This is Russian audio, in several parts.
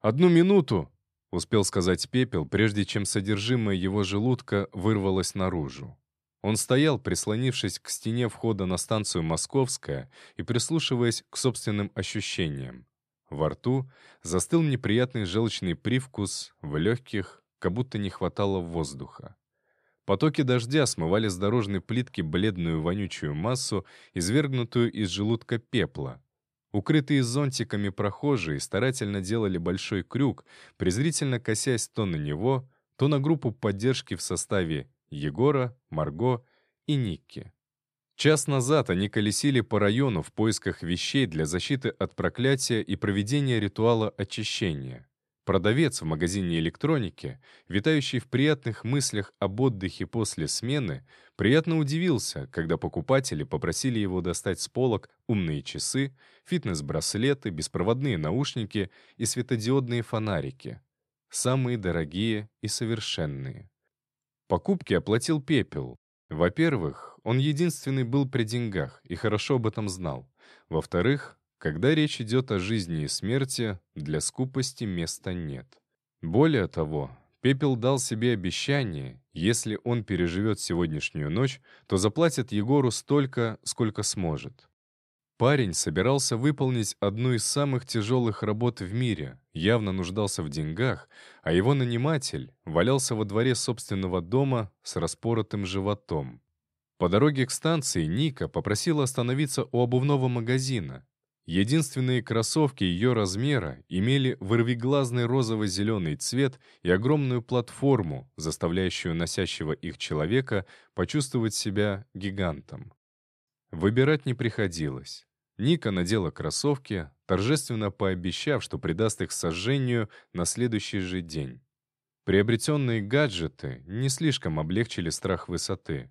«Одну минуту!» — успел сказать Пепел, прежде чем содержимое его желудка вырвалось наружу. Он стоял, прислонившись к стене входа на станцию «Московская» и прислушиваясь к собственным ощущениям. Во рту застыл неприятный желчный привкус, в легких как будто не хватало воздуха. Потоки дождя смывали с дорожной плитки бледную вонючую массу, извергнутую из желудка пепла. Укрытые зонтиками прохожие старательно делали большой крюк, презрительно косясь то на него, то на группу поддержки в составе Егора, Марго и Никки. Час назад они колесили по району в поисках вещей для защиты от проклятия и проведения ритуала очищения. Продавец в магазине электроники, витающий в приятных мыслях об отдыхе после смены, приятно удивился, когда покупатели попросили его достать с полок умные часы, фитнес-браслеты, беспроводные наушники и светодиодные фонарики. Самые дорогие и совершенные. Покупки оплатил Пепел. Во-первых, он единственный был при деньгах и хорошо об этом знал. Во-вторых, когда речь идет о жизни и смерти, для скупости места нет. Более того, Пепел дал себе обещание, если он переживет сегодняшнюю ночь, то заплатит Егору столько, сколько сможет. Парень собирался выполнить одну из самых тяжелых работ в мире, явно нуждался в деньгах, а его наниматель валялся во дворе собственного дома с распоротым животом. По дороге к станции Ника попросила остановиться у обувного магазина, Единственные кроссовки ее размера имели вырвиглазный розово-зеленый цвет и огромную платформу, заставляющую носящего их человека почувствовать себя гигантом. Выбирать не приходилось. Ника надела кроссовки, торжественно пообещав, что придаст их сожжению на следующий же день. Приобретенные гаджеты не слишком облегчили страх высоты.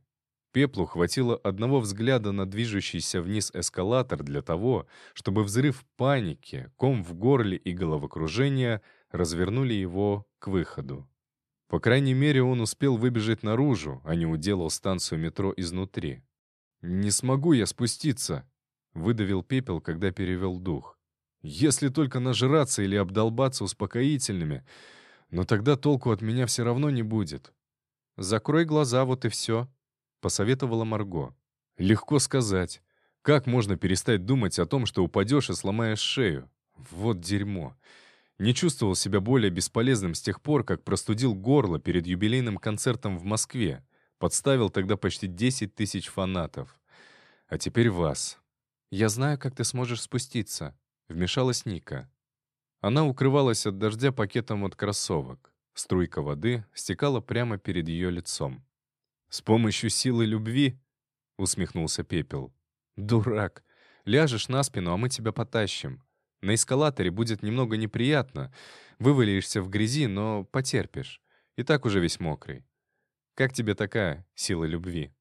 Пеплу хватило одного взгляда на движущийся вниз эскалатор для того, чтобы взрыв паники, ком в горле и головокружение развернули его к выходу. По крайней мере, он успел выбежать наружу, а не уделал станцию метро изнутри. «Не смогу я спуститься», — выдавил Пепел, когда перевел дух. «Если только нажраться или обдолбаться успокоительными, но тогда толку от меня все равно не будет». «Закрой глаза, вот и все», — посоветовала Марго. «Легко сказать. Как можно перестать думать о том, что упадешь и сломаешь шею? Вот дерьмо. Не чувствовал себя более бесполезным с тех пор, как простудил горло перед юбилейным концертом в Москве. Подставил тогда почти 10 тысяч фанатов. А теперь вас. «Я знаю, как ты сможешь спуститься», — вмешалась Ника. Она укрывалась от дождя пакетом от кроссовок. Струйка воды стекала прямо перед ее лицом. «С помощью силы любви?» — усмехнулся Пепел. «Дурак. Ляжешь на спину, а мы тебя потащим. На эскалаторе будет немного неприятно. Вывалишься в грязи, но потерпишь. И так уже весь мокрый. Как тебе такая сила любви?»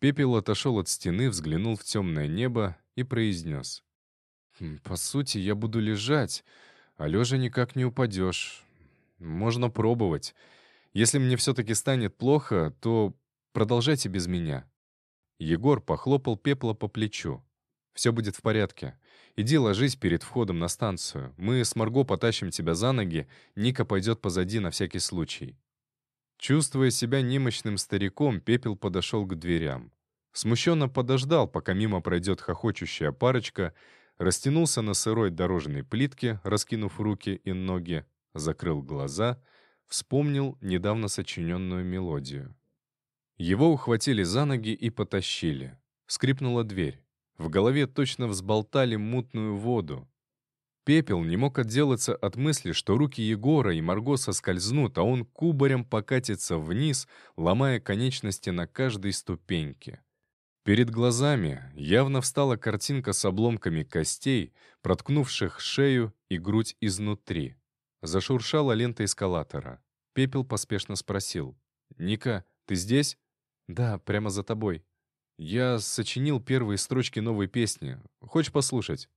Пепел отошел от стены, взглянул в темное небо и произнес. «Хм, «По сути, я буду лежать, а лежа никак не упадешь. Можно пробовать. Если мне все-таки станет плохо, то Продолжайте без меня». Егор похлопал пепла по плечу. «Все будет в порядке. Иди ложись перед входом на станцию. Мы с Марго потащим тебя за ноги, Ника пойдет позади на всякий случай». Чувствуя себя немощным стариком, Пепел подошел к дверям. Смущенно подождал, пока мимо пройдет хохочущая парочка, растянулся на сырой дорожной плитке, раскинув руки и ноги, закрыл глаза, вспомнил недавно сочиненную мелодию. Его ухватили за ноги и потащили. Скрипнула дверь. В голове точно взболтали мутную воду. Пепел не мог отделаться от мысли, что руки Егора и Марго соскользнут, а он кубарем покатится вниз, ломая конечности на каждой ступеньке. Перед глазами явно встала картинка с обломками костей, проткнувших шею и грудь изнутри. Зашуршала лента эскалатора. Пепел поспешно спросил. «Ника, ты здесь?» «Да, прямо за тобой. Я сочинил первые строчки новой песни. Хочешь послушать?»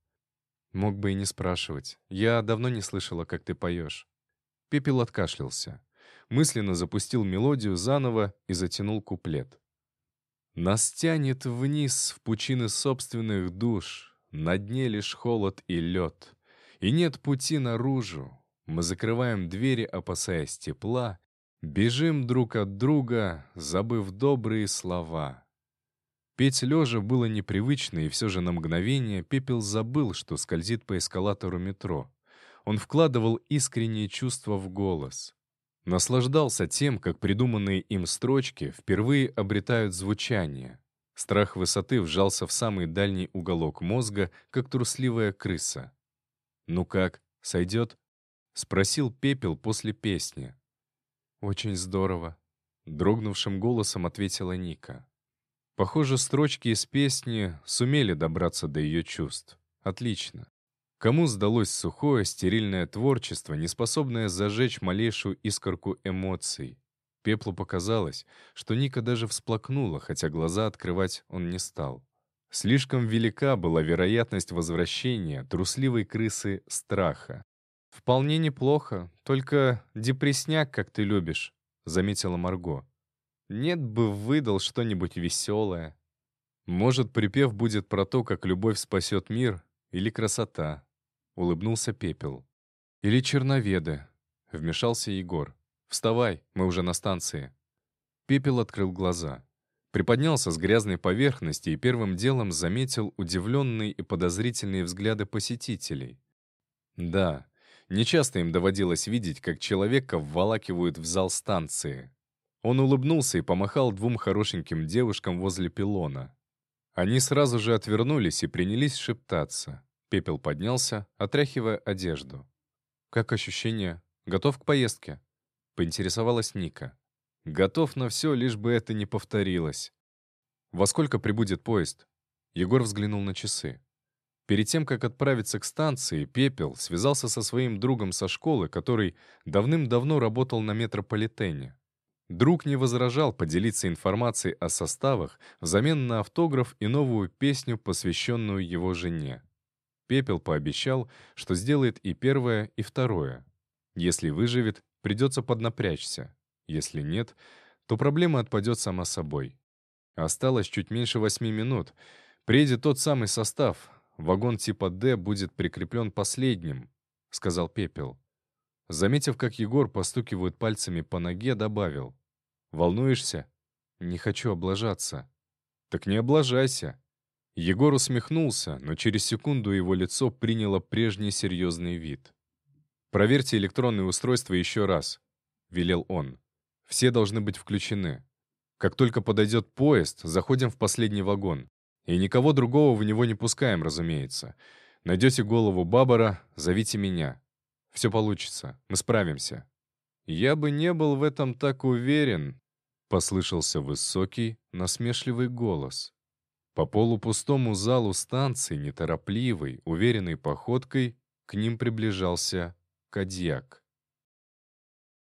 Мог бы и не спрашивать. Я давно не слышала, как ты поешь. Пепел откашлялся. Мысленно запустил мелодию заново и затянул куплет. «Нас тянет вниз в пучины собственных душ, На дне лишь холод и лед, И нет пути наружу, Мы закрываем двери, опасаясь тепла, бежим друг от друга, забыв добрые слова. Петь лежа было непривычно, и все же на мгновение Пепел забыл, что скользит по эскалатору метро. Он вкладывал искренние чувства в голос. Наслаждался тем, как придуманные им строчки впервые обретают звучание. Страх высоты вжался в самый дальний уголок мозга, как трусливая крыса. «Ну как, сойдет?» — спросил Пепел после песни. «Очень здорово», — дрогнувшим голосом ответила Ника. Похоже, строчки из песни сумели добраться до ее чувств. Отлично. Кому сдалось сухое, стерильное творчество, не способное зажечь малейшую искорку эмоций? Пеплу показалось, что Ника даже всплакнула, хотя глаза открывать он не стал. Слишком велика была вероятность возвращения трусливой крысы страха. «Вполне неплохо, только депресняк, как ты любишь», — заметила Марго. «Нет бы выдал что-нибудь веселое». «Может, припев будет про то, как любовь спасет мир, или красота», — улыбнулся Пепел. «Или черноведы», — вмешался Егор. «Вставай, мы уже на станции». Пепел открыл глаза. Приподнялся с грязной поверхности и первым делом заметил удивленные и подозрительные взгляды посетителей. Да, нечасто им доводилось видеть, как человека вволакивают в зал станции. Он улыбнулся и помахал двум хорошеньким девушкам возле пилона. Они сразу же отвернулись и принялись шептаться. Пепел поднялся, отряхивая одежду. «Как ощущение? Готов к поездке?» — поинтересовалась Ника. Готов на все, лишь бы это не повторилось. Во сколько прибудет поезд? Егор взглянул на часы. Перед тем, как отправиться к станции, Пепел связался со своим другом со школы, который давным-давно работал на метрополитене. Друг не возражал поделиться информацией о составах взамен на автограф и новую песню, посвященную его жене. Пепел пообещал, что сделает и первое, и второе. Если выживет, придется поднапрячься. Если нет, то проблема отпадет сама собой. Осталось чуть меньше восьми минут. Приедет тот самый состав. Вагон типа «Д» будет прикреплен последним, — сказал Пепел. Заметив, как Егор постукивает пальцами по ноге, добавил. «Волнуешься?» «Не хочу облажаться». «Так не облажайся». Егор усмехнулся, но через секунду его лицо приняло прежний серьезный вид. «Проверьте электронное устройство еще раз», — велел он. Все должны быть включены. Как только подойдет поезд, заходим в последний вагон. И никого другого в него не пускаем, разумеется. Найдете голову Бабара, зовите меня. Все получится, мы справимся». «Я бы не был в этом так уверен», — послышался высокий, насмешливый голос. По полупустому залу станции, неторопливой, уверенной походкой, к ним приближался Кадьяк.